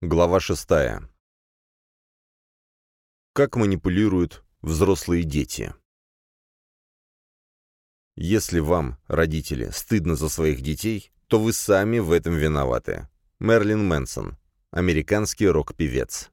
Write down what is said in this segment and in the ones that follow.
Глава шестая. Как манипулируют взрослые дети? Если вам, родители, стыдно за своих детей, то вы сами в этом виноваты. Мерлин Мэнсон, американский рок-певец.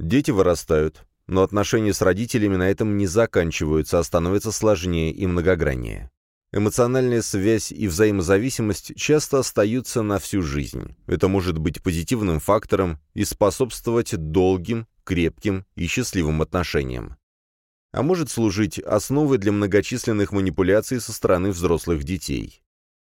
Дети вырастают, но отношения с родителями на этом не заканчиваются, а становятся сложнее и многограннее. Эмоциональная связь и взаимозависимость часто остаются на всю жизнь. Это может быть позитивным фактором и способствовать долгим, крепким и счастливым отношениям. А может служить основой для многочисленных манипуляций со стороны взрослых детей.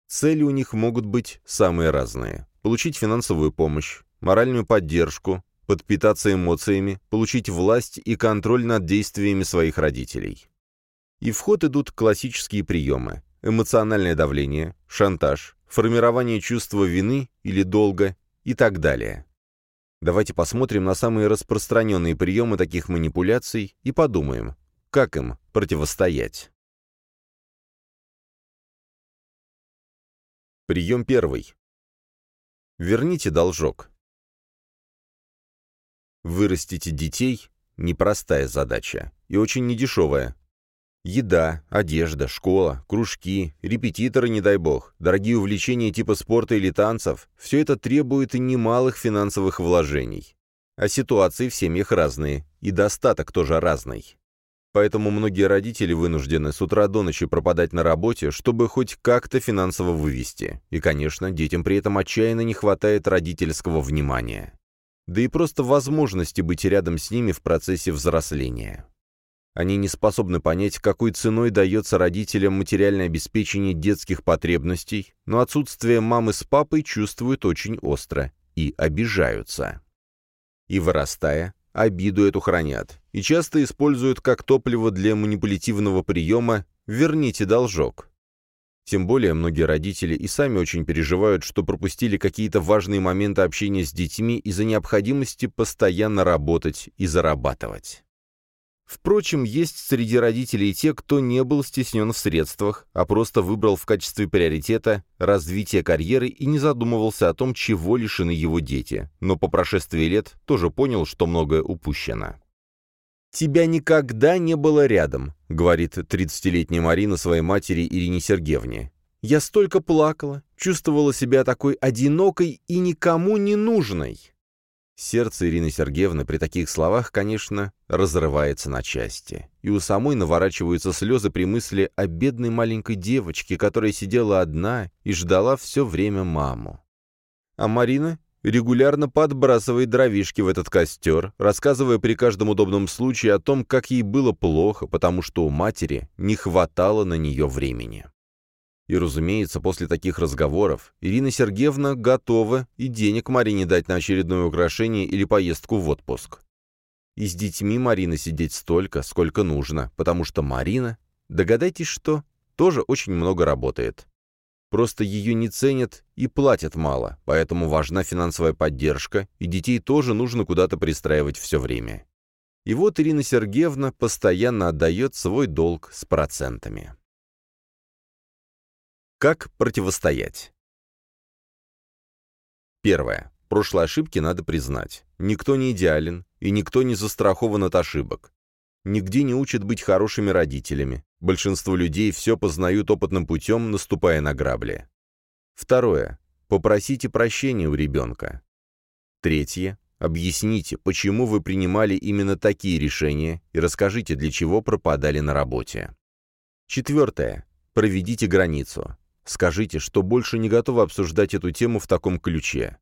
Цели у них могут быть самые разные. Получить финансовую помощь, моральную поддержку, подпитаться эмоциями, получить власть и контроль над действиями своих родителей. И в ход идут классические приемы – эмоциональное давление, шантаж, формирование чувства вины или долга и так далее. Давайте посмотрим на самые распространенные приемы таких манипуляций и подумаем, как им противостоять. Прием первый. Верните должок. Вырастите детей – непростая задача и очень недешевая. Еда, одежда, школа, кружки, репетиторы, не дай бог, дорогие увлечения типа спорта или танцев – все это требует немалых финансовых вложений. А ситуации в семьях разные, и достаток тоже разный. Поэтому многие родители вынуждены с утра до ночи пропадать на работе, чтобы хоть как-то финансово вывести. И, конечно, детям при этом отчаянно не хватает родительского внимания. Да и просто возможности быть рядом с ними в процессе взросления. Они не способны понять, какой ценой дается родителям материальное обеспечение детских потребностей, но отсутствие мамы с папой чувствуют очень остро и обижаются. И вырастая, обиду эту хранят, и часто используют как топливо для манипулятивного приема «верните должок». Тем более многие родители и сами очень переживают, что пропустили какие-то важные моменты общения с детьми из-за необходимости постоянно работать и зарабатывать. Впрочем, есть среди родителей те, кто не был стеснен в средствах, а просто выбрал в качестве приоритета развитие карьеры и не задумывался о том, чего лишены его дети, но по прошествии лет тоже понял, что многое упущено. «Тебя никогда не было рядом», — говорит 30-летняя Марина своей матери Ирине Сергеевне. «Я столько плакала, чувствовала себя такой одинокой и никому не нужной». Сердце Ирины Сергеевны при таких словах, конечно, разрывается на части. И у самой наворачиваются слезы при мысли о бедной маленькой девочке, которая сидела одна и ждала все время маму. А Марина регулярно подбрасывает дровишки в этот костер, рассказывая при каждом удобном случае о том, как ей было плохо, потому что у матери не хватало на нее времени. И, разумеется, после таких разговоров Ирина Сергеевна готова и денег Марине дать на очередное украшение или поездку в отпуск. И с детьми Марина сидеть столько, сколько нужно, потому что Марина, догадайтесь что, тоже очень много работает. Просто ее не ценят и платят мало, поэтому важна финансовая поддержка, и детей тоже нужно куда-то пристраивать все время. И вот Ирина Сергеевна постоянно отдает свой долг с процентами. Как противостоять? Первое. Прошлые ошибки надо признать. Никто не идеален, и никто не застрахован от ошибок. Нигде не учат быть хорошими родителями. Большинство людей все познают опытным путем, наступая на грабли. Второе. Попросите прощения у ребенка. Третье. Объясните, почему вы принимали именно такие решения, и расскажите, для чего пропадали на работе. Четвертое. Проведите границу. Скажите, что больше не готовы обсуждать эту тему в таком ключе.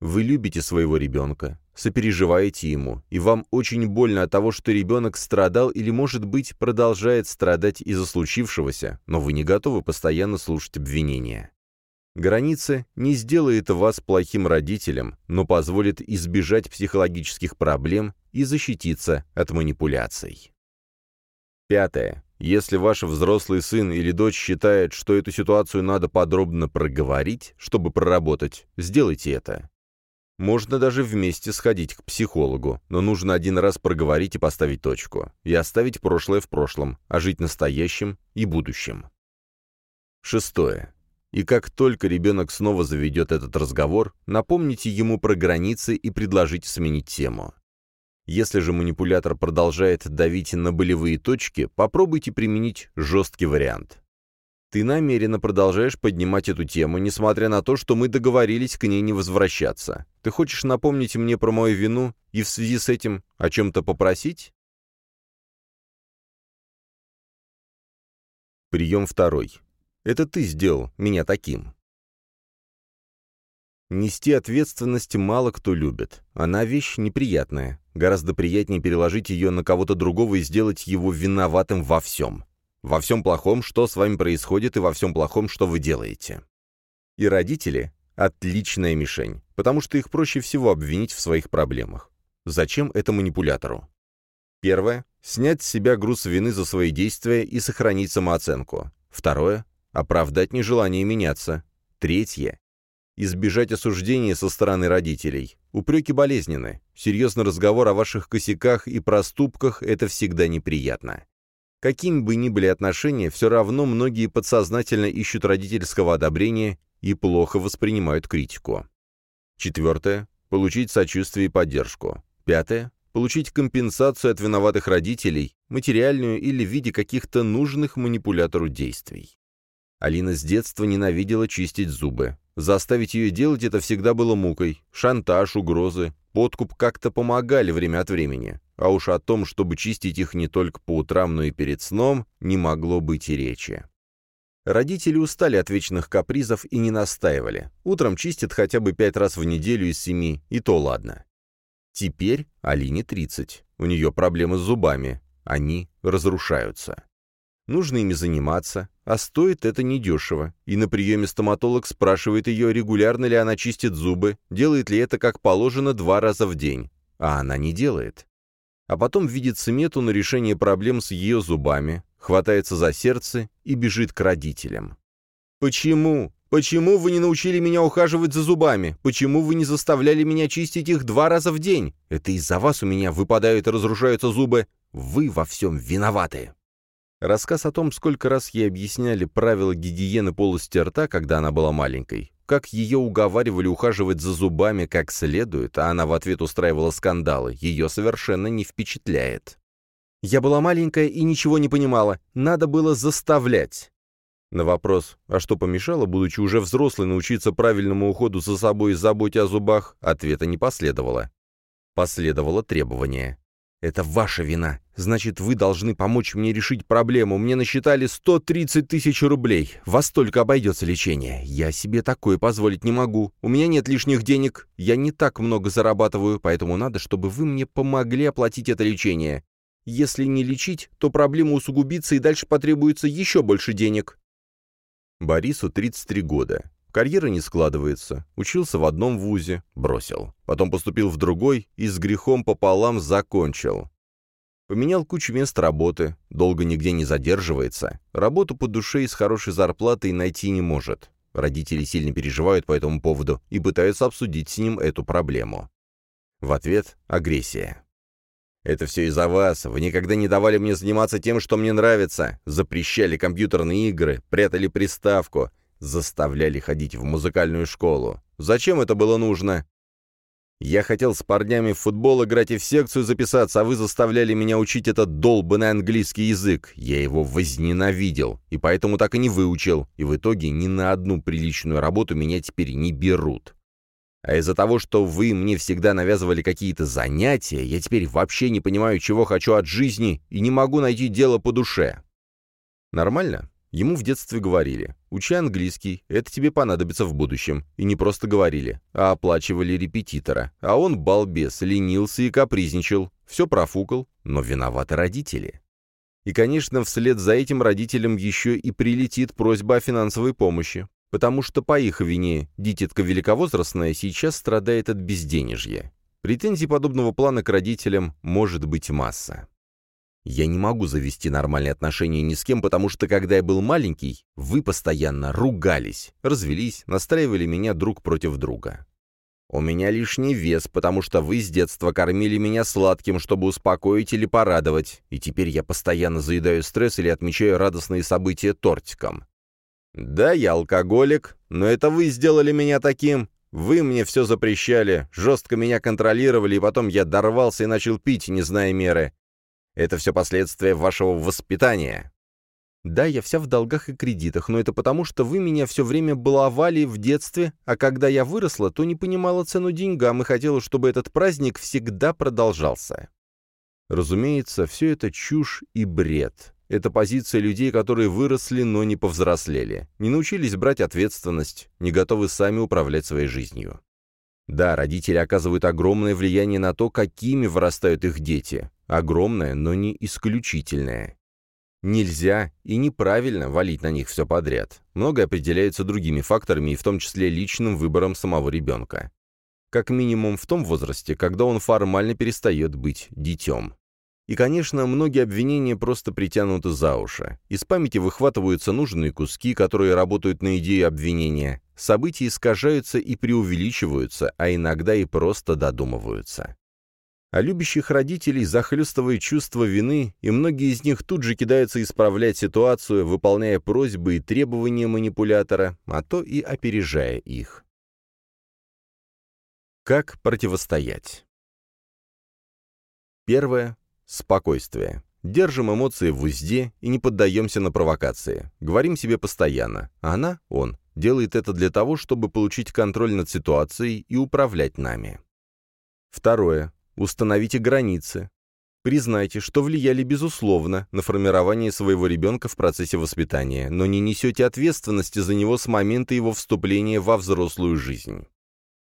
Вы любите своего ребенка, сопереживаете ему, и вам очень больно от того, что ребенок страдал или, может быть, продолжает страдать из-за случившегося, но вы не готовы постоянно слушать обвинения. Граница не сделает вас плохим родителем, но позволит избежать психологических проблем и защититься от манипуляций. Пятое. Если ваш взрослый сын или дочь считает, что эту ситуацию надо подробно проговорить, чтобы проработать, сделайте это. Можно даже вместе сходить к психологу, но нужно один раз проговорить и поставить точку, и оставить прошлое в прошлом, а жить настоящим и будущим. Шестое. И как только ребенок снова заведет этот разговор, напомните ему про границы и предложите сменить тему. Если же манипулятор продолжает давить на болевые точки, попробуйте применить жесткий вариант. Ты намеренно продолжаешь поднимать эту тему, несмотря на то, что мы договорились к ней не возвращаться. Ты хочешь напомнить мне про мою вину и в связи с этим о чем-то попросить? Прием второй. Это ты сделал меня таким. Нести ответственность мало кто любит. Она вещь неприятная. Гораздо приятнее переложить ее на кого-то другого и сделать его виноватым во всем. Во всем плохом, что с вами происходит, и во всем плохом, что вы делаете. И родители — отличная мишень, потому что их проще всего обвинить в своих проблемах. Зачем это манипулятору? Первое — снять с себя груз вины за свои действия и сохранить самооценку. Второе — оправдать нежелание меняться. Третье избежать осуждения со стороны родителей. Упреки болезненны. Серьезный разговор о ваших косяках и проступках – это всегда неприятно. Какими бы ни были отношения, все равно многие подсознательно ищут родительского одобрения и плохо воспринимают критику. Четвертое – получить сочувствие и поддержку. Пятое – получить компенсацию от виноватых родителей, материальную или в виде каких-то нужных манипулятору действий. Алина с детства ненавидела чистить зубы. Заставить ее делать это всегда было мукой. Шантаж, угрозы, подкуп как-то помогали время от времени. А уж о том, чтобы чистить их не только по утрам, но и перед сном, не могло быть и речи. Родители устали от вечных капризов и не настаивали. Утром чистят хотя бы пять раз в неделю из семи, и то ладно. Теперь Алине 30. У нее проблемы с зубами. Они разрушаются. Нужно ими заниматься, а стоит это недешево. И на приеме стоматолог спрашивает ее, регулярно ли она чистит зубы, делает ли это как положено два раза в день. А она не делает. А потом видит смету на решение проблем с ее зубами, хватается за сердце и бежит к родителям. «Почему? Почему вы не научили меня ухаживать за зубами? Почему вы не заставляли меня чистить их два раза в день? Это из-за вас у меня выпадают и разрушаются зубы. Вы во всем виноваты!» Рассказ о том, сколько раз ей объясняли правила гигиены полости рта, когда она была маленькой, как ее уговаривали ухаживать за зубами как следует, а она в ответ устраивала скандалы, ее совершенно не впечатляет. «Я была маленькая и ничего не понимала. Надо было заставлять». На вопрос, а что помешало, будучи уже взрослой, научиться правильному уходу за собой и заботе о зубах, ответа не последовало. Последовало требование. «Это ваша вина. Значит, вы должны помочь мне решить проблему. Мне насчитали 130 тысяч рублей. Во столько обойдется лечение. Я себе такое позволить не могу. У меня нет лишних денег. Я не так много зарабатываю, поэтому надо, чтобы вы мне помогли оплатить это лечение. Если не лечить, то проблема усугубится и дальше потребуется еще больше денег». Борису 33 года. Карьера не складывается. Учился в одном вузе, бросил. Потом поступил в другой и с грехом пополам закончил. Поменял кучу мест работы, долго нигде не задерживается. Работу по душе и с хорошей зарплатой найти не может. Родители сильно переживают по этому поводу и пытаются обсудить с ним эту проблему. В ответ — агрессия. «Это все из-за вас. Вы никогда не давали мне заниматься тем, что мне нравится. Запрещали компьютерные игры, прятали приставку, Заставляли ходить в музыкальную школу. Зачем это было нужно? Я хотел с парнями в футбол играть и в секцию записаться, а вы заставляли меня учить этот долбанный английский язык. Я его возненавидел, и поэтому так и не выучил, и в итоге ни на одну приличную работу меня теперь не берут. А из-за того, что вы мне всегда навязывали какие-то занятия, я теперь вообще не понимаю, чего хочу от жизни, и не могу найти дело по душе. Нормально? Ему в детстве говорили, учи английский, это тебе понадобится в будущем. И не просто говорили, а оплачивали репетитора. А он, балбес, ленился и капризничал. Все профукал, но виноваты родители. И, конечно, вслед за этим родителям еще и прилетит просьба о финансовой помощи, потому что по их вине дитятка великовозрастная сейчас страдает от безденежья. Претензий подобного плана к родителям может быть масса. Я не могу завести нормальные отношения ни с кем, потому что, когда я был маленький, вы постоянно ругались, развелись, настраивали меня друг против друга. У меня лишний вес, потому что вы с детства кормили меня сладким, чтобы успокоить или порадовать, и теперь я постоянно заедаю стресс или отмечаю радостные события тортиком. «Да, я алкоголик, но это вы сделали меня таким. Вы мне все запрещали, жестко меня контролировали, и потом я дорвался и начал пить, не зная меры. Это все последствия вашего воспитания». Да, я вся в долгах и кредитах, но это потому, что вы меня все время баловали в детстве, а когда я выросла, то не понимала цену деньгам и хотела, чтобы этот праздник всегда продолжался. Разумеется, все это чушь и бред. Это позиция людей, которые выросли, но не повзрослели, не научились брать ответственность, не готовы сами управлять своей жизнью. Да, родители оказывают огромное влияние на то, какими вырастают их дети. Огромное, но не исключительное. Нельзя и неправильно валить на них все подряд. Многое определяется другими факторами, и в том числе личным выбором самого ребенка. Как минимум в том возрасте, когда он формально перестает быть детем. И, конечно, многие обвинения просто притянуты за уши. Из памяти выхватываются нужные куски, которые работают на идею обвинения. События искажаются и преувеличиваются, а иногда и просто додумываются а любящих родителей захлестывает чувство вины, и многие из них тут же кидаются исправлять ситуацию, выполняя просьбы и требования манипулятора, а то и опережая их. Как противостоять? Первое. Спокойствие. Держим эмоции в узде и не поддаемся на провокации. Говорим себе постоянно. Она, он, делает это для того, чтобы получить контроль над ситуацией и управлять нами. Второе. Установите границы. Признайте, что влияли безусловно на формирование своего ребенка в процессе воспитания, но не несете ответственности за него с момента его вступления во взрослую жизнь.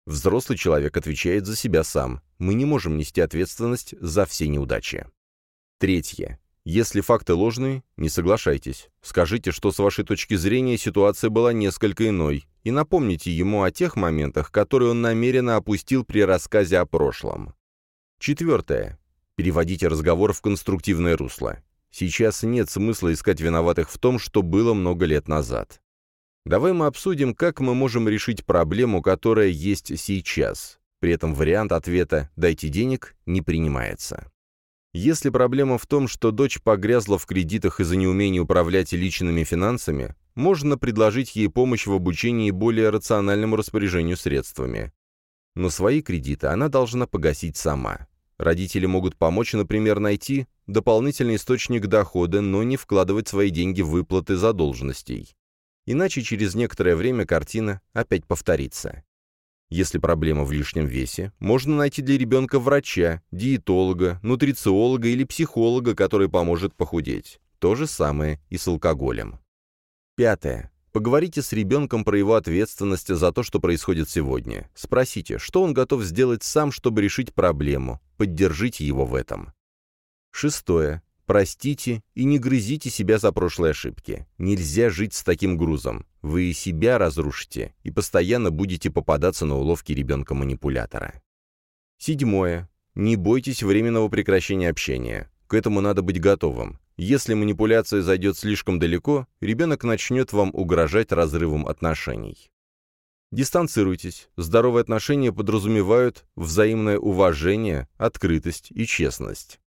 Взрослый человек отвечает за себя сам. Мы не можем нести ответственность за все неудачи. Третье. Если факты ложные, не соглашайтесь. Скажите, что с вашей точки зрения ситуация была несколько иной, и напомните ему о тех моментах, которые он намеренно опустил при рассказе о прошлом. Четвертое. Переводите разговор в конструктивное русло. Сейчас нет смысла искать виноватых в том, что было много лет назад. Давай мы обсудим, как мы можем решить проблему, которая есть сейчас. При этом вариант ответа «дайте денег» не принимается. Если проблема в том, что дочь погрязла в кредитах из-за неумения управлять личными финансами, можно предложить ей помощь в обучении более рациональному распоряжению средствами но свои кредиты она должна погасить сама. Родители могут помочь, например, найти дополнительный источник дохода, но не вкладывать свои деньги в выплаты задолженностей. Иначе через некоторое время картина опять повторится. Если проблема в лишнем весе, можно найти для ребенка врача, диетолога, нутрициолога или психолога, который поможет похудеть. То же самое и с алкоголем. Пятое. Поговорите с ребенком про его ответственность за то, что происходит сегодня. Спросите, что он готов сделать сам, чтобы решить проблему. Поддержите его в этом. Шестое. Простите и не грызите себя за прошлые ошибки. Нельзя жить с таким грузом. Вы и себя разрушите, и постоянно будете попадаться на уловки ребенка-манипулятора. Седьмое. Не бойтесь временного прекращения общения. К этому надо быть готовым. Если манипуляция зайдет слишком далеко, ребенок начнет вам угрожать разрывом отношений. Дистанцируйтесь. Здоровые отношения подразумевают взаимное уважение, открытость и честность.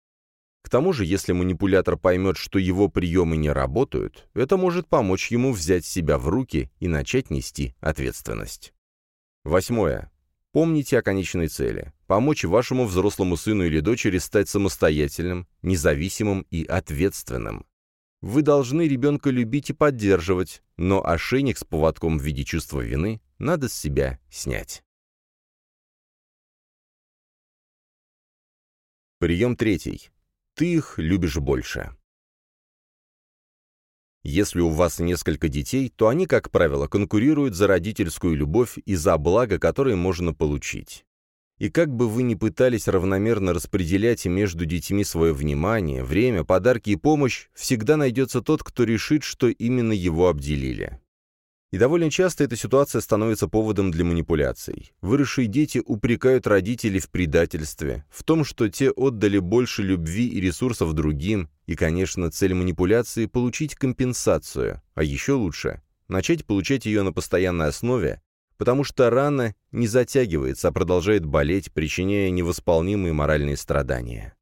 К тому же, если манипулятор поймет, что его приемы не работают, это может помочь ему взять себя в руки и начать нести ответственность. Восьмое. Помните о конечной цели – помочь вашему взрослому сыну или дочери стать самостоятельным, независимым и ответственным. Вы должны ребенка любить и поддерживать, но ошейник с поводком в виде чувства вины надо с себя снять. Прием третий. Ты их любишь больше. Если у вас несколько детей, то они, как правило, конкурируют за родительскую любовь и за благо, которое можно получить. И как бы вы ни пытались равномерно распределять между детьми свое внимание, время, подарки и помощь, всегда найдется тот, кто решит, что именно его обделили. И довольно часто эта ситуация становится поводом для манипуляций. Выросшие дети упрекают родителей в предательстве, в том, что те отдали больше любви и ресурсов другим, и, конечно, цель манипуляции – получить компенсацию, а еще лучше – начать получать ее на постоянной основе, потому что рана не затягивается, а продолжает болеть, причиняя невосполнимые моральные страдания.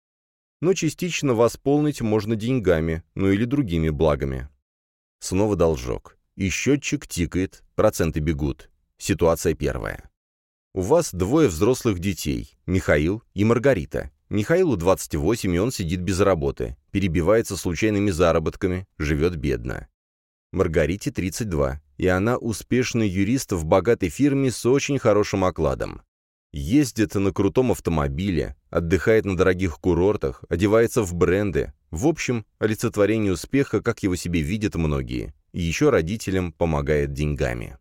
Но частично восполнить можно деньгами, ну или другими благами. Снова должок. И счетчик тикает, проценты бегут. Ситуация первая. У вас двое взрослых детей, Михаил и Маргарита. Михаилу 28, и он сидит без работы, перебивается случайными заработками, живет бедно. Маргарите 32, и она успешный юрист в богатой фирме с очень хорошим окладом. Ездит на крутом автомобиле, отдыхает на дорогих курортах, одевается в бренды. В общем, олицетворение успеха, как его себе видят многие. И еще родителям помогает деньгами.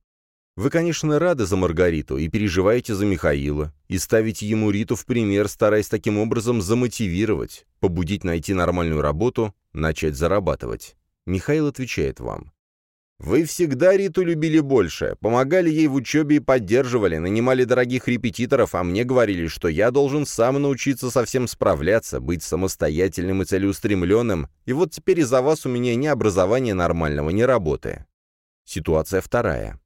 Вы, конечно, рады за Маргариту и переживаете за Михаила, и ставите ему Риту в пример, стараясь таким образом замотивировать, побудить найти нормальную работу, начать зарабатывать. Михаил отвечает вам. Вы всегда Риту любили больше, помогали ей в учебе и поддерживали, нанимали дорогих репетиторов, а мне говорили, что я должен сам научиться совсем справляться, быть самостоятельным и целеустремленным, и вот теперь из-за вас у меня ни образования нормального, ни работы. Ситуация вторая.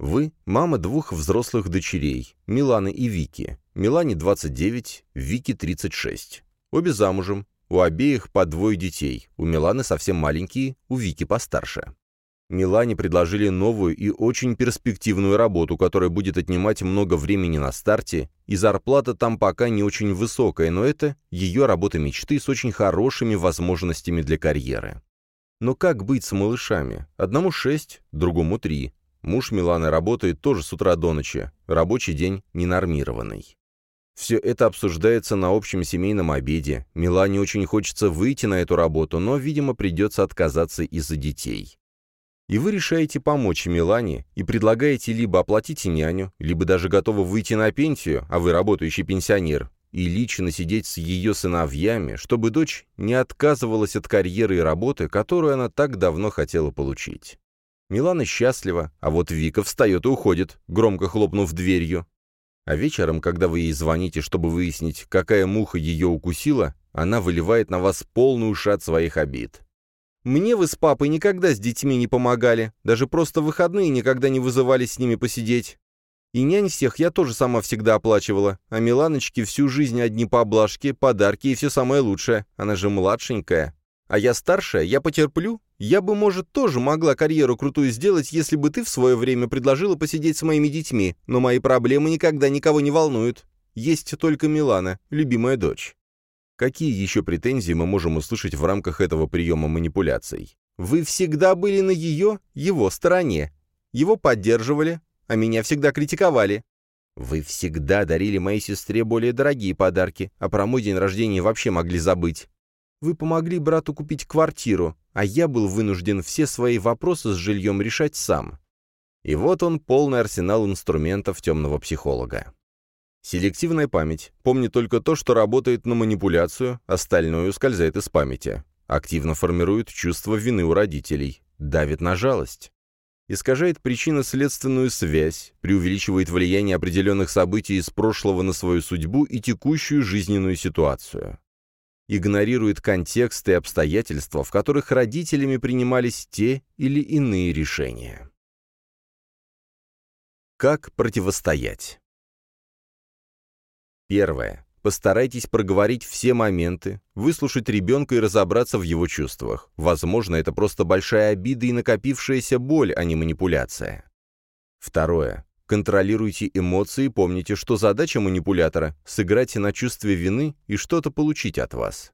Вы – мама двух взрослых дочерей, Миланы и Вики. Милане 29, Вики 36. Обе замужем, у обеих по двое детей, у Миланы совсем маленькие, у Вики постарше. Милане предложили новую и очень перспективную работу, которая будет отнимать много времени на старте, и зарплата там пока не очень высокая, но это ее работа мечты с очень хорошими возможностями для карьеры. Но как быть с малышами? Одному шесть, другому три. Муж Миланы работает тоже с утра до ночи, рабочий день ненормированный. Все это обсуждается на общем семейном обеде. Милане очень хочется выйти на эту работу, но, видимо, придется отказаться из-за детей. И вы решаете помочь Милане и предлагаете либо оплатить няню, либо даже готовы выйти на пенсию, а вы работающий пенсионер, и лично сидеть с ее сыновьями, чтобы дочь не отказывалась от карьеры и работы, которую она так давно хотела получить. Милана счастлива, а вот Вика встает и уходит, громко хлопнув дверью. А вечером, когда вы ей звоните, чтобы выяснить, какая муха ее укусила, она выливает на вас полную шат своих обид. «Мне вы с папой никогда с детьми не помогали, даже просто в выходные никогда не вызывали с ними посидеть. И нянь всех я тоже сама всегда оплачивала, а Миланочке всю жизнь одни поблажки, подарки и все самое лучшее, она же младшенькая. А я старшая, я потерплю, я бы, может, тоже могла карьеру крутую сделать, если бы ты в свое время предложила посидеть с моими детьми, но мои проблемы никогда никого не волнуют. Есть только Милана, любимая дочь. Какие еще претензии мы можем услышать в рамках этого приема манипуляций? Вы всегда были на ее, его стороне. Его поддерживали, а меня всегда критиковали. Вы всегда дарили моей сестре более дорогие подарки, а про мой день рождения вообще могли забыть. Вы помогли брату купить квартиру, а я был вынужден все свои вопросы с жильем решать сам. И вот он, полный арсенал инструментов темного психолога. Селективная память. Помнит только то, что работает на манипуляцию, остальное ускользает из памяти. Активно формирует чувство вины у родителей. Давит на жалость. Искажает причинно-следственную связь, преувеличивает влияние определенных событий из прошлого на свою судьбу и текущую жизненную ситуацию игнорирует контекст и обстоятельства, в которых родителями принимались те или иные решения. Как противостоять? Первое. Постарайтесь проговорить все моменты, выслушать ребенка и разобраться в его чувствах. Возможно, это просто большая обида и накопившаяся боль, а не манипуляция. Второе. Контролируйте эмоции, помните, что задача манипулятора – сыграть на чувстве вины и что-то получить от вас.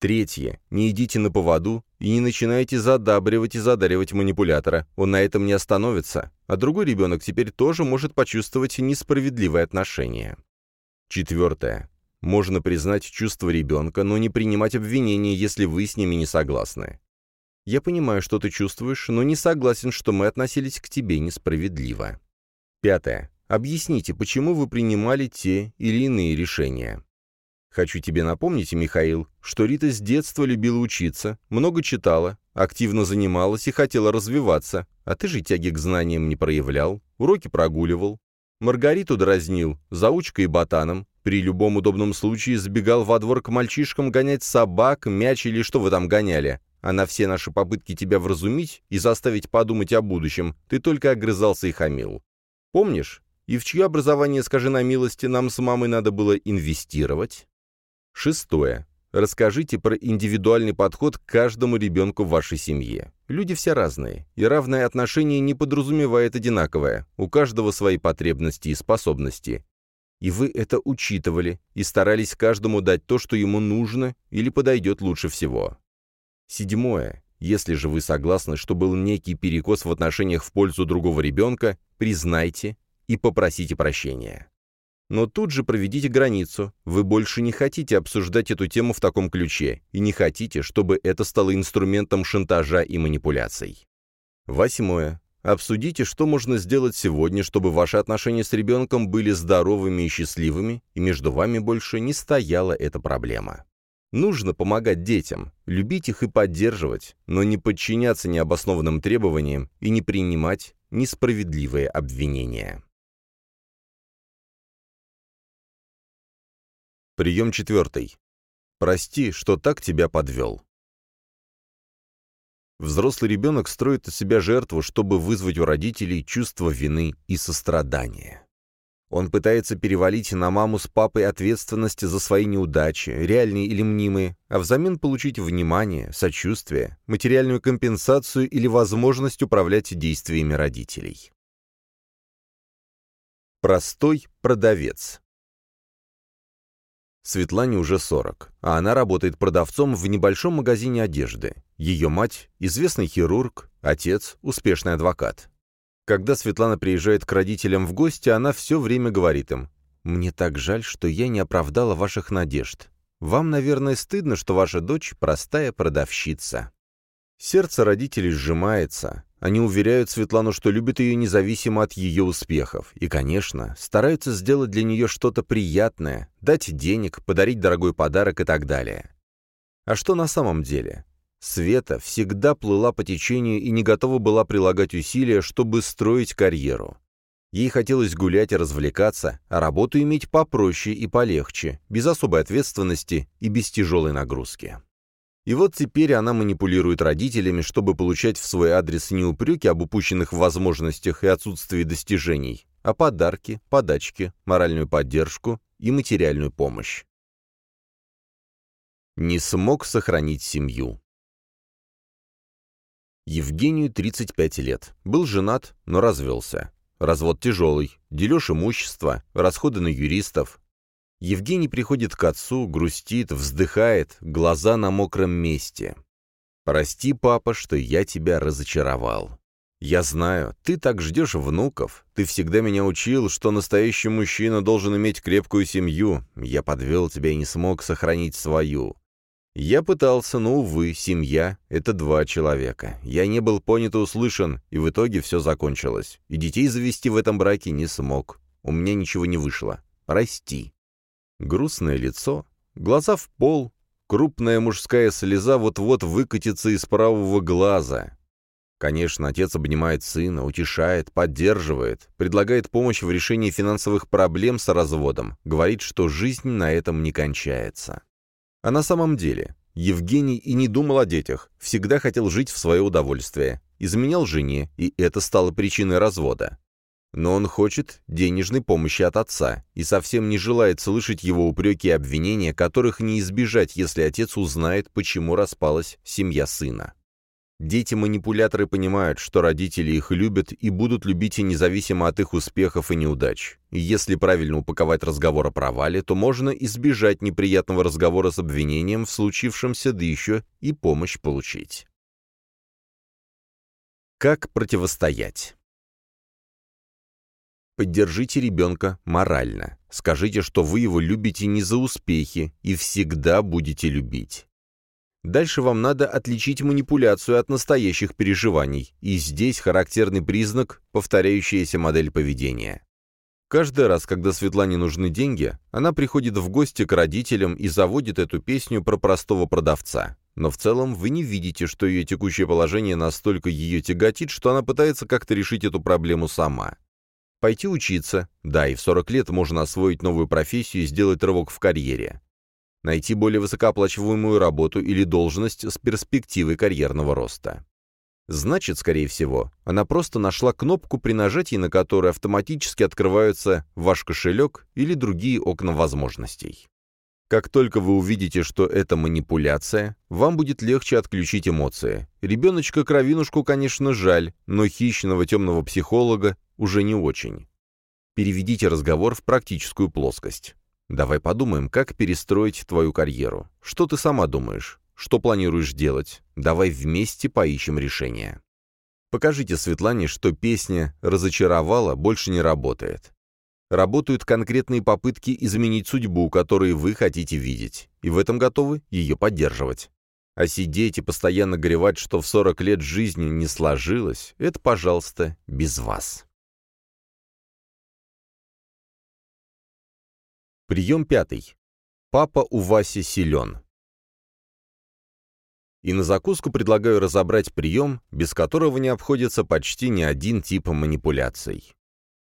Третье. Не идите на поводу и не начинайте задабривать и задаривать манипулятора. Он на этом не остановится. А другой ребенок теперь тоже может почувствовать несправедливое отношение. Четвертое. Можно признать чувства ребенка, но не принимать обвинения, если вы с ними не согласны. Я понимаю, что ты чувствуешь, но не согласен, что мы относились к тебе несправедливо. Пятое. Объясните, почему вы принимали те или иные решения. Хочу тебе напомнить, Михаил, что Рита с детства любила учиться, много читала, активно занималась и хотела развиваться, а ты же тяги к знаниям не проявлял, уроки прогуливал. Маргариту дразнил, заучкой и ботаном, при любом удобном случае сбегал во двор к мальчишкам гонять собак, мяч или что вы там гоняли. А на все наши попытки тебя вразумить и заставить подумать о будущем, ты только огрызался и хамил. Помнишь? И в чье образование, скажи на милости, нам с мамой надо было инвестировать? Шестое. Расскажите про индивидуальный подход к каждому ребенку в вашей семье. Люди все разные, и равное отношение не подразумевает одинаковое, у каждого свои потребности и способности. И вы это учитывали и старались каждому дать то, что ему нужно или подойдет лучше всего. Седьмое. Если же вы согласны, что был некий перекос в отношениях в пользу другого ребенка, признайте и попросите прощения. Но тут же проведите границу. Вы больше не хотите обсуждать эту тему в таком ключе и не хотите, чтобы это стало инструментом шантажа и манипуляций. Восьмое. Обсудите, что можно сделать сегодня, чтобы ваши отношения с ребенком были здоровыми и счастливыми, и между вами больше не стояла эта проблема. Нужно помогать детям, любить их и поддерживать, но не подчиняться необоснованным требованиям и не принимать несправедливые обвинения. Прием четвертый. Прости, что так тебя подвел. Взрослый ребенок строит из себя жертву, чтобы вызвать у родителей чувство вины и сострадания. Он пытается перевалить на маму с папой ответственность за свои неудачи, реальные или мнимые, а взамен получить внимание, сочувствие, материальную компенсацию или возможность управлять действиями родителей. Простой продавец Светлане уже 40, а она работает продавцом в небольшом магазине одежды. Ее мать – известный хирург, отец – успешный адвокат. Когда Светлана приезжает к родителям в гости, она все время говорит им, «Мне так жаль, что я не оправдала ваших надежд. Вам, наверное, стыдно, что ваша дочь – простая продавщица». Сердце родителей сжимается. Они уверяют Светлану, что любят ее независимо от ее успехов. И, конечно, стараются сделать для нее что-то приятное, дать денег, подарить дорогой подарок и так далее. А что на самом деле? Света всегда плыла по течению и не готова была прилагать усилия, чтобы строить карьеру. Ей хотелось гулять и развлекаться, а работу иметь попроще и полегче, без особой ответственности и без тяжелой нагрузки. И вот теперь она манипулирует родителями, чтобы получать в свой адрес не упреки об упущенных возможностях и отсутствии достижений, а подарки, подачки, моральную поддержку и материальную помощь. Не смог сохранить семью. Евгению 35 лет. Был женат, но развелся. Развод тяжелый, дележ имущества, расходы на юристов, Евгений приходит к отцу, грустит, вздыхает, глаза на мокром месте. «Прости, папа, что я тебя разочаровал. Я знаю, ты так ждешь внуков. Ты всегда меня учил, что настоящий мужчина должен иметь крепкую семью. Я подвел тебя и не смог сохранить свою. Я пытался, но, увы, семья — это два человека. Я не был понят и услышан, и в итоге все закончилось. И детей завести в этом браке не смог. У меня ничего не вышло. Прости. Грустное лицо, глаза в пол, крупная мужская слеза вот-вот выкатится из правого глаза. Конечно, отец обнимает сына, утешает, поддерживает, предлагает помощь в решении финансовых проблем с разводом, говорит, что жизнь на этом не кончается. А на самом деле, Евгений и не думал о детях, всегда хотел жить в свое удовольствие, изменял жене, и это стало причиной развода. Но он хочет денежной помощи от отца и совсем не желает слышать его упреки и обвинения, которых не избежать, если отец узнает, почему распалась семья сына. Дети-манипуляторы понимают, что родители их любят и будут любить и независимо от их успехов и неудач. И если правильно упаковать разговор о провале, то можно избежать неприятного разговора с обвинением в случившемся, да еще и помощь получить. Как противостоять? Поддержите ребенка морально. Скажите, что вы его любите не за успехи и всегда будете любить. Дальше вам надо отличить манипуляцию от настоящих переживаний, и здесь характерный признак – повторяющаяся модель поведения. Каждый раз, когда Светлане нужны деньги, она приходит в гости к родителям и заводит эту песню про простого продавца. Но в целом вы не видите, что ее текущее положение настолько ее тяготит, что она пытается как-то решить эту проблему сама. Пойти учиться, да, и в 40 лет можно освоить новую профессию и сделать рывок в карьере. Найти более высокооплачиваемую работу или должность с перспективой карьерного роста. Значит, скорее всего, она просто нашла кнопку, при нажатии на которую автоматически открываются ваш кошелек или другие окна возможностей. Как только вы увидите, что это манипуляция, вам будет легче отключить эмоции. Ребеночка-кровинушку, конечно, жаль, но хищного темного психолога уже не очень. Переведите разговор в практическую плоскость. Давай подумаем, как перестроить твою карьеру. Что ты сама думаешь? Что планируешь делать? Давай вместе поищем решение. Покажите Светлане, что песня «разочаровала» больше не работает работают конкретные попытки изменить судьбу, которые вы хотите видеть, и в этом готовы ее поддерживать. А сидеть и постоянно горевать, что в 40 лет жизни не сложилось, это, пожалуйста, без вас. Прием пятый. Папа у Васи силен. И на закуску предлагаю разобрать прием, без которого не обходится почти ни один тип манипуляций.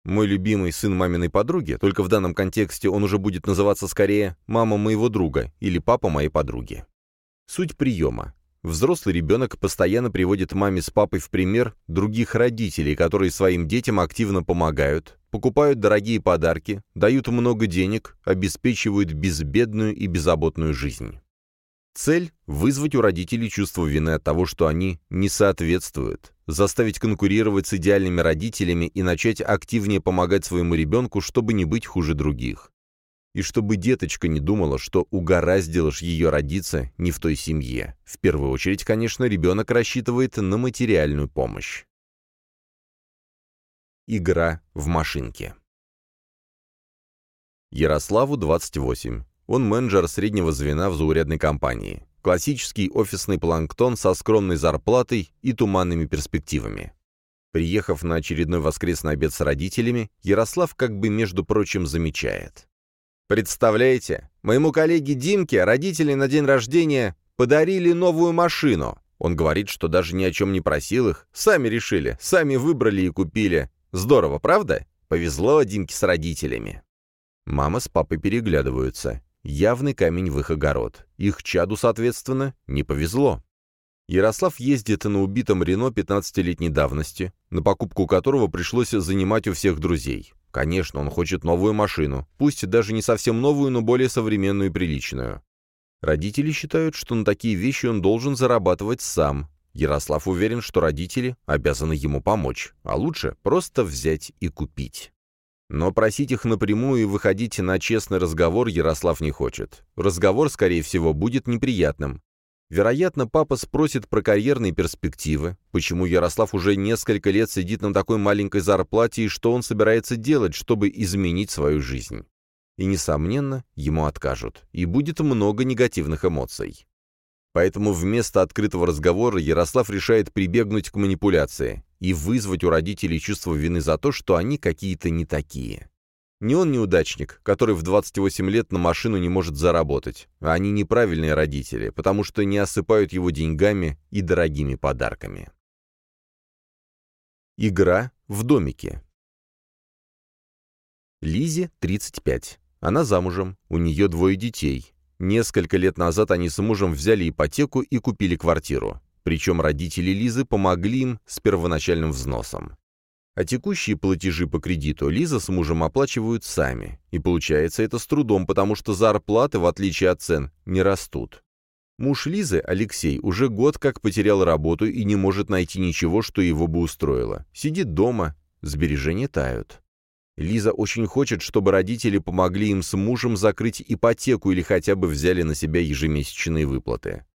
Мой любимый сын маминой подруги, только в данном контексте он уже будет называться скорее «мама моего друга» или «папа моей подруги». Суть приема. Взрослый ребенок постоянно приводит маме с папой в пример других родителей, которые своим детям активно помогают, покупают дорогие подарки, дают много денег, обеспечивают безбедную и беззаботную жизнь. Цель – вызвать у родителей чувство вины от того, что они не соответствуют, заставить конкурировать с идеальными родителями и начать активнее помогать своему ребенку, чтобы не быть хуже других. И чтобы деточка не думала, что угораздило ее родиться не в той семье. В первую очередь, конечно, ребенок рассчитывает на материальную помощь. Игра в машинке. Ярославу 28. Он менеджер среднего звена в заурядной компании. Классический офисный планктон со скромной зарплатой и туманными перспективами. Приехав на очередной воскресный обед с родителями, Ярослав как бы, между прочим, замечает. «Представляете, моему коллеге Димке родители на день рождения подарили новую машину. Он говорит, что даже ни о чем не просил их, сами решили, сами выбрали и купили. Здорово, правда? Повезло Димке с родителями». Мама с папой переглядываются. Явный камень в их огород. Их чаду, соответственно, не повезло. Ярослав ездит на убитом Рено 15-летней давности, на покупку которого пришлось занимать у всех друзей. Конечно, он хочет новую машину, пусть даже не совсем новую, но более современную и приличную. Родители считают, что на такие вещи он должен зарабатывать сам. Ярослав уверен, что родители обязаны ему помочь, а лучше просто взять и купить. Но просить их напрямую и выходить на честный разговор Ярослав не хочет. Разговор, скорее всего, будет неприятным. Вероятно, папа спросит про карьерные перспективы, почему Ярослав уже несколько лет сидит на такой маленькой зарплате и что он собирается делать, чтобы изменить свою жизнь. И, несомненно, ему откажут, и будет много негативных эмоций. Поэтому вместо открытого разговора Ярослав решает прибегнуть к манипуляции и вызвать у родителей чувство вины за то, что они какие-то не такие. Не он неудачник, который в 28 лет на машину не может заработать, а они неправильные родители, потому что не осыпают его деньгами и дорогими подарками. Игра в домике. Лизе 35. Она замужем, у нее двое детей. Несколько лет назад они с мужем взяли ипотеку и купили квартиру. Причем родители Лизы помогли им с первоначальным взносом. А текущие платежи по кредиту Лиза с мужем оплачивают сами. И получается это с трудом, потому что зарплаты, в отличие от цен, не растут. Муж Лизы, Алексей, уже год как потерял работу и не может найти ничего, что его бы устроило. Сидит дома, сбережения тают. Лиза очень хочет, чтобы родители помогли им с мужем закрыть ипотеку или хотя бы взяли на себя ежемесячные выплаты.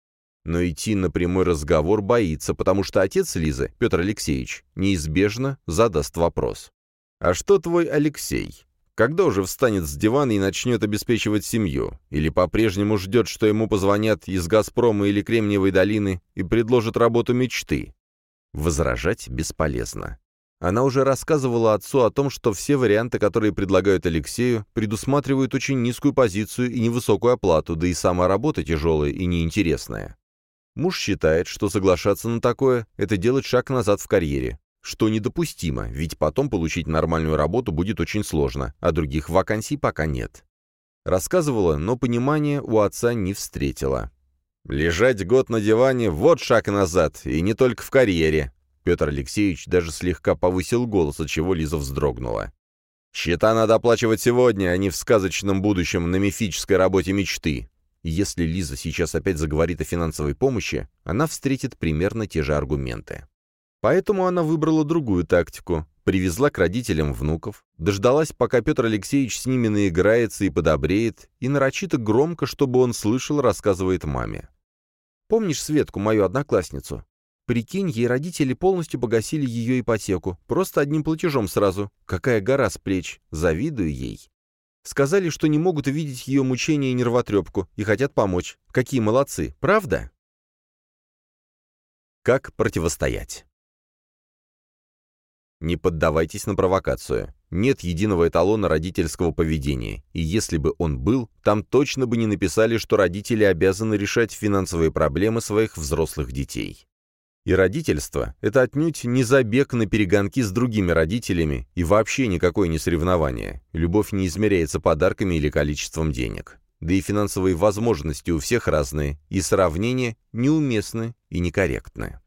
Но идти на прямой разговор боится, потому что отец Лизы, Петр Алексеевич, неизбежно задаст вопрос. «А что твой Алексей? Когда уже встанет с дивана и начнет обеспечивать семью? Или по-прежнему ждет, что ему позвонят из «Газпрома» или «Кремниевой долины» и предложат работу мечты?» Возражать бесполезно. Она уже рассказывала отцу о том, что все варианты, которые предлагают Алексею, предусматривают очень низкую позицию и невысокую оплату, да и сама работа тяжелая и неинтересная. Муж считает, что соглашаться на такое – это делать шаг назад в карьере, что недопустимо, ведь потом получить нормальную работу будет очень сложно, а других вакансий пока нет. Рассказывала, но понимания у отца не встретила. «Лежать год на диване – вот шаг назад, и не только в карьере. Петр Алексеевич даже слегка повысил голос, от чего Лиза вздрогнула. Счета надо оплачивать сегодня, а не в сказочном будущем на мифической работе мечты. Если Лиза сейчас опять заговорит о финансовой помощи, она встретит примерно те же аргументы. Поэтому она выбрала другую тактику. Привезла к родителям внуков, дождалась, пока Петр Алексеевич с ними наиграется и подобреет, и нарочито громко, чтобы он слышал, рассказывает маме. «Помнишь Светку, мою одноклассницу? Прикинь, ей родители полностью погасили ее ипотеку, просто одним платежом сразу. Какая гора с плеч, завидую ей. Сказали, что не могут увидеть ее мучения и нервотрепку, и хотят помочь. Какие молодцы, правда? Как противостоять? Не поддавайтесь на провокацию. Нет единого эталона родительского поведения, и если бы он был, там точно бы не написали, что родители обязаны решать финансовые проблемы своих взрослых детей. И родительство — это отнюдь не забег на перегонки с другими родителями и вообще никакое не соревнование. Любовь не измеряется подарками или количеством денег. Да и финансовые возможности у всех разные, и сравнения неуместны и некорректны.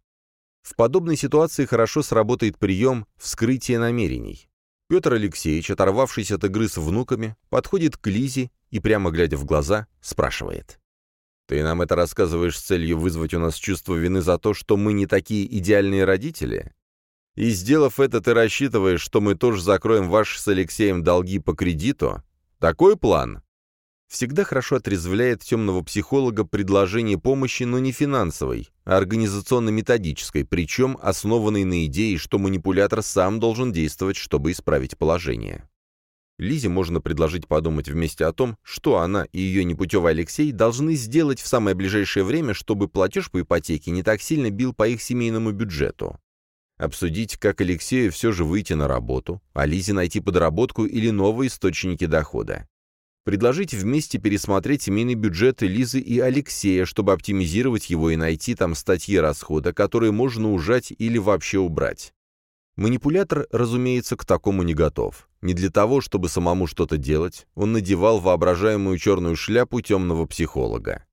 В подобной ситуации хорошо сработает прием вскрытия намерений. Петр Алексеевич, оторвавшись от игры с внуками, подходит к Лизе и, прямо глядя в глаза, спрашивает. Ты нам это рассказываешь с целью вызвать у нас чувство вины за то, что мы не такие идеальные родители? И сделав это, ты рассчитываешь, что мы тоже закроем ваши с Алексеем долги по кредиту? Такой план? Всегда хорошо отрезвляет темного психолога предложение помощи, но не финансовой, а организационно-методической, причем основанной на идее, что манипулятор сам должен действовать, чтобы исправить положение. Лизе можно предложить подумать вместе о том, что она и ее непутевый Алексей должны сделать в самое ближайшее время, чтобы платеж по ипотеке не так сильно бил по их семейному бюджету. Обсудить, как Алексею все же выйти на работу, а Лизе найти подработку или новые источники дохода. Предложить вместе пересмотреть семейный бюджет Лизы и Алексея, чтобы оптимизировать его и найти там статьи расхода, которые можно ужать или вообще убрать. Манипулятор, разумеется, к такому не готов. Не для того, чтобы самому что-то делать, он надевал воображаемую черную шляпу темного психолога.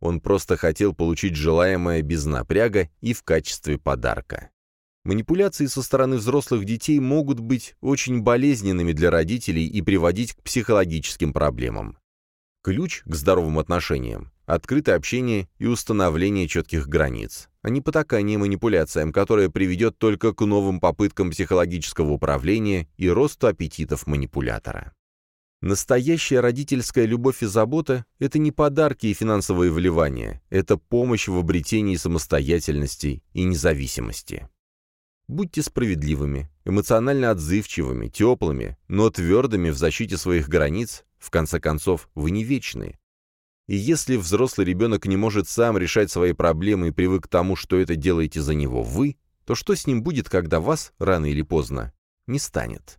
Он просто хотел получить желаемое без напряга и в качестве подарка. Манипуляции со стороны взрослых детей могут быть очень болезненными для родителей и приводить к психологическим проблемам. Ключ к здоровым отношениям – открытое общение и установление четких границ, а не потакание манипуляциям, которое приведет только к новым попыткам психологического управления и росту аппетитов манипулятора. Настоящая родительская любовь и забота – это не подарки и финансовые вливания, это помощь в обретении самостоятельности и независимости. Будьте справедливыми, эмоционально отзывчивыми, теплыми, но твердыми в защите своих границ, в конце концов, вы не вечны. И если взрослый ребенок не может сам решать свои проблемы и привык к тому, что это делаете за него вы, то что с ним будет, когда вас, рано или поздно, не станет?